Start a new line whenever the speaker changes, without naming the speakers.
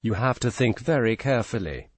You have to think very carefully.